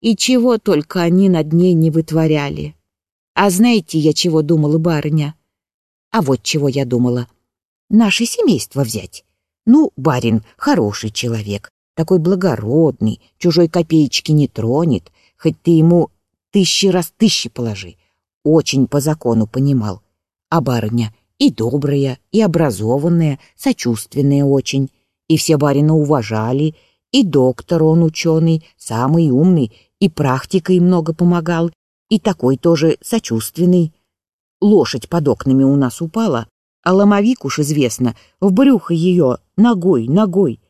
И чего только они над ней не вытворяли. А знаете, я чего думала, барыня? А вот чего я думала. Наше семейство взять. Ну, барин, хороший человек, такой благородный, чужой копеечки не тронет, хоть ты ему тысячи раз тысячи положи. Очень по закону понимал. А барыня и добрая, и образованная, сочувственная очень. И все барина уважали, и доктор он ученый, самый умный, и практикой много помогал, и такой тоже сочувственный. Лошадь под окнами у нас упала, а ломовик уж известно, в брюхо ее, ногой, ногой.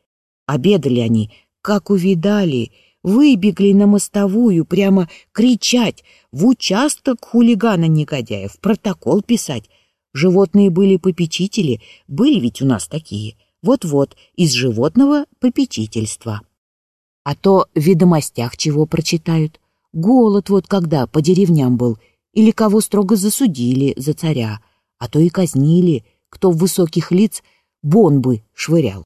Обедали они, как увидали, выбегли на мостовую, прямо кричать, в участок хулигана негодяя, в протокол писать. Животные были попечители, были ведь у нас такие. Вот-вот, из животного попечительства. А то в ведомостях чего прочитают. Голод вот когда по деревням был, или кого строго засудили за царя, а то и казнили, кто в высоких лиц бомбы швырял.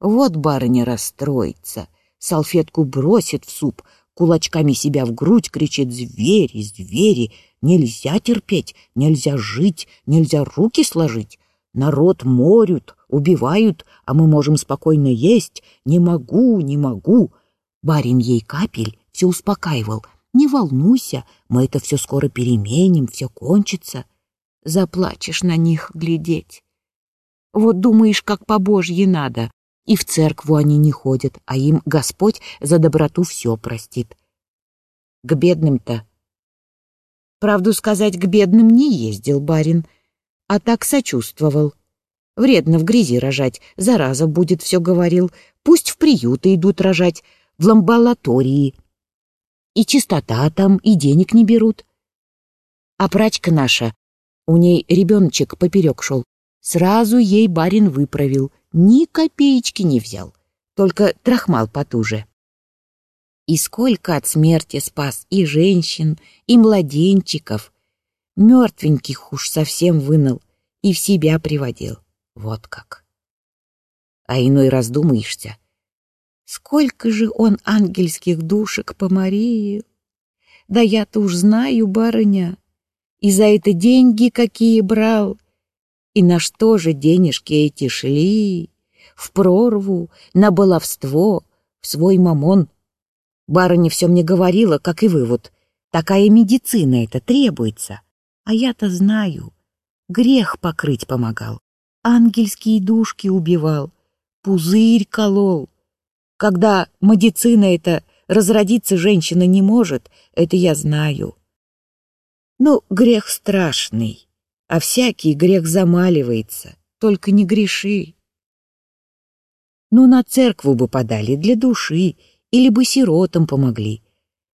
Вот барыня расстроится, салфетку бросит в суп, кулачками себя в грудь кричит «Звери, звери! Нельзя терпеть, нельзя жить, нельзя руки сложить! Народ морют, убивают, а мы можем спокойно есть. Не могу, не могу!» Барин ей капель все успокаивал. «Не волнуйся, мы это все скоро переменим, все кончится». Заплачешь на них глядеть. Вот думаешь, как по Божье надо, и в церкву они не ходят, а им Господь за доброту все простит. К бедным-то... Правду сказать, к бедным не ездил барин, а так сочувствовал. Вредно в грязи рожать, зараза будет, все говорил. Пусть в приюты идут рожать, в ламбалатории. И чистота там, и денег не берут. А прачка наша, у ней ребеночек поперек шел, сразу ей барин выправил, ни копеечки не взял, только трахмал потуже. И сколько от смерти спас и женщин, и младенчиков. Мертвеньких уж совсем вынул и в себя приводил. Вот как. А иной раз думаешься, сколько же он ангельских душек поморил. Да я-то уж знаю, барыня, и за это деньги какие брал, и на что же денежки эти шли? В прорву, на баловство, в свой мамон. Барыня все мне говорила, как и вы вот. Такая медицина это требуется. А я-то знаю. Грех покрыть помогал. Ангельские душки убивал. Пузырь колол. Когда медицина это разродиться женщина не может, это я знаю. Ну, грех страшный а всякий грех замаливается, только не греши. Ну, на церкву бы подали для души, или бы сиротам помогли.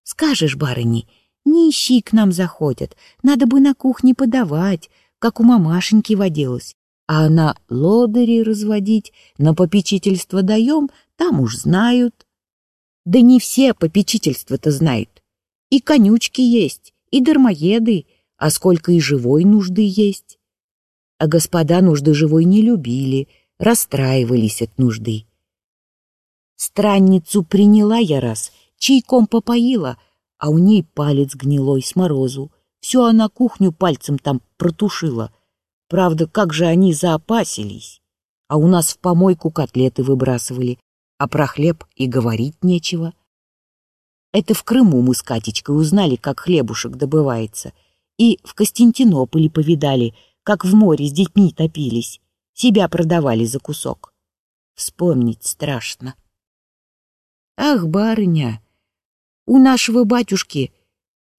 Скажешь, барыни, нищие к нам заходят, надо бы на кухне подавать, как у мамашеньки водилось. А на лодыри разводить, на попечительство даем, там уж знают. Да не все попечительство-то знают. И конючки есть, и дармоеды, а сколько и живой нужды есть. А господа нужды живой не любили, расстраивались от нужды. Странницу приняла я раз, чайком попоила, а у ней палец гнилой с морозу. Всю она кухню пальцем там протушила. Правда, как же они заопасились. А у нас в помойку котлеты выбрасывали, а про хлеб и говорить нечего. Это в Крыму мы с Катечкой узнали, как хлебушек добывается — и в Константинополе повидали, как в море с детьми топились, себя продавали за кусок. Вспомнить страшно. Ах, барыня, у нашего батюшки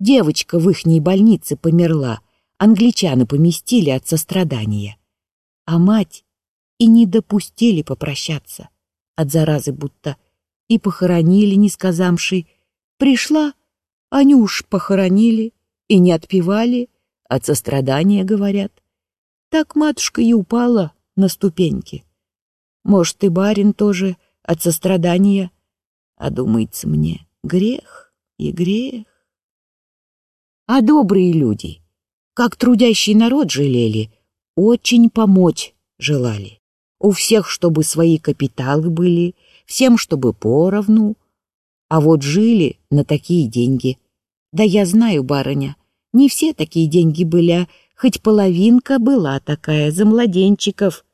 девочка в ихней больнице померла, англичаны поместили от сострадания. А мать и не допустили попрощаться от заразы будто, и похоронили, не сказавши. Пришла, уж похоронили, и не отпевали, от сострадания говорят. Так матушка и упала на ступеньки. Может, и барин тоже от сострадания, а думается мне, грех и грех. А добрые люди, как трудящий народ жалели, очень помочь желали. У всех, чтобы свои капиталы были, всем, чтобы поровну. А вот жили на такие деньги. Да я знаю, барыня, не все такие деньги были, а хоть половинка была такая, за младенчиков.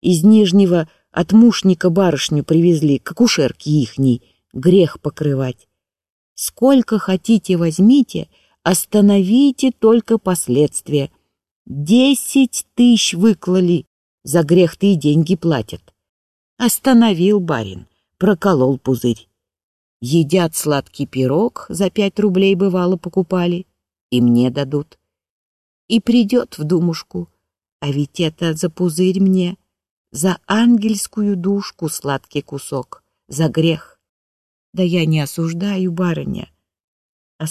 Из Нижнего от мушника барышню привезли, к акушерке ихней, грех покрывать. Сколько хотите возьмите, остановите только последствия. Десять тысяч выклали, за грех-то и деньги платят. Остановил барин, проколол пузырь. Едят сладкий пирог, за пять рублей бывало покупали, и мне дадут. И придет в думушку, а ведь это за пузырь мне, за ангельскую душку сладкий кусок, за грех. Да я не осуждаю, барыня, а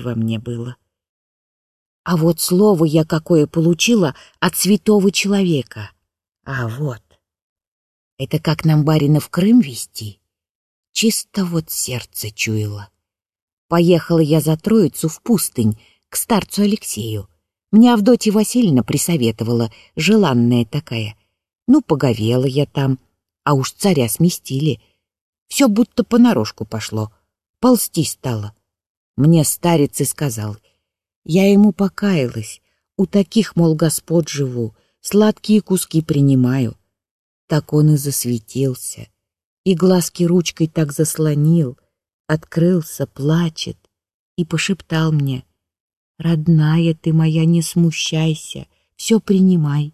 во мне было. А вот слово я какое получила от святого человека. А вот. Это как нам барина в Крым вести? Чисто вот сердце чуяло. Поехала я за Троицу в пустынь, к старцу Алексею. Мне Авдотья Васильевна присоветовала, желанная такая. Ну, поговела я там, а уж царя сместили. Все будто понарошку пошло, ползти стало. Мне старец и сказал, я ему покаялась, у таких, мол, господ живу, сладкие куски принимаю. Так он и засветился, и глазки ручкой так заслонил, открылся, плачет и пошептал мне, «Родная ты моя, не смущайся, все принимай,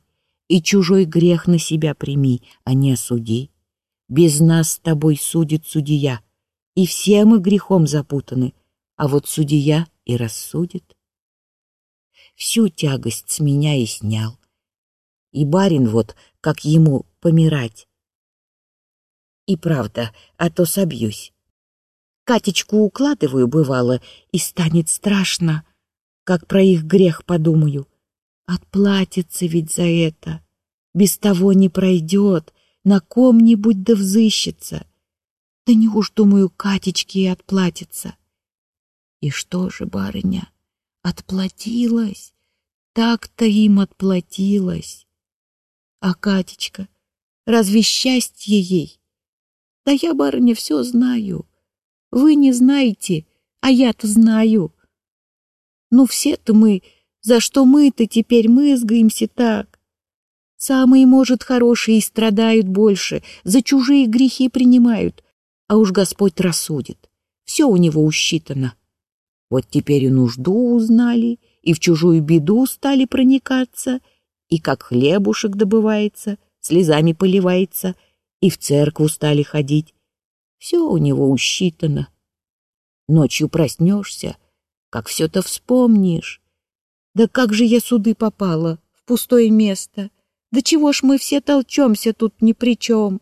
и чужой грех на себя прими, а не осуди. Без нас с тобой судит судья, и все мы грехом запутаны, а вот судья и рассудит». Всю тягость с меня и снял. И барин вот, как ему помирать. И правда, а то собьюсь. Катечку укладываю, бывало, и станет страшно, как про их грех подумаю. Отплатится ведь за это. Без того не пройдет, на ком-нибудь да взыщется. Да не уж, думаю, Катечке и отплатится. И что же, барыня, отплатилась? Так-то им отплатилась. А Катечка, разве счастье ей? Да я, барыня, все знаю. Вы не знаете, а я-то знаю. Ну, все-то мы, за что мы-то теперь мызгаемся так? Самые, может, хорошие страдают больше, за чужие грехи принимают, а уж Господь рассудит. Все у него усчитано. Вот теперь и нужду узнали, и в чужую беду стали проникаться, и как хлебушек добывается, слезами поливается, и в церкву стали ходить. Все у него усчитано. Ночью проснешься, как все-то вспомнишь. Да как же я суды попала, в пустое место? Да чего ж мы все толчемся тут ни при чем?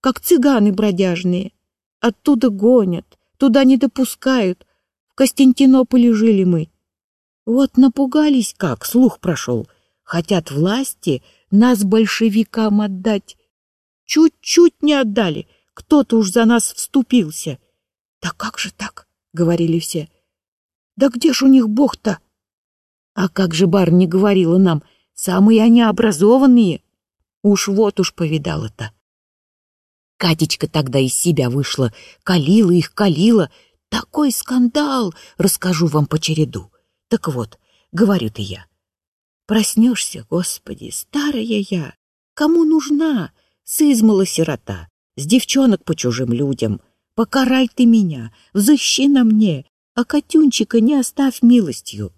Как цыганы бродяжные. Оттуда гонят, туда не допускают. В Костянтинополе жили мы. Вот напугались как, слух прошел. Хотят власти нас большевикам отдать. Чуть-чуть не отдали, кто-то уж за нас вступился. Да как же так? — говорили все. Да где ж у них Бог-то? А как же барыня говорила нам, самые они образованные. Уж вот уж повидала-то. Катечка тогда из себя вышла, калила их, калила. Такой скандал, расскажу вам по череду. Так вот, говорю ты я. Проснешься, Господи, старая я, кому нужна? Сызмала сирота, с девчонок по чужим людям. Покарай ты меня, взыщи на мне, а Катюнчика не оставь милостью.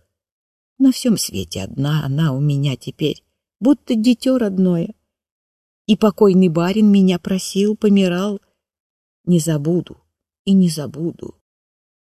На всем свете одна она у меня теперь, будто дитё родное. И покойный барин меня просил, помирал. Не забуду и не забуду.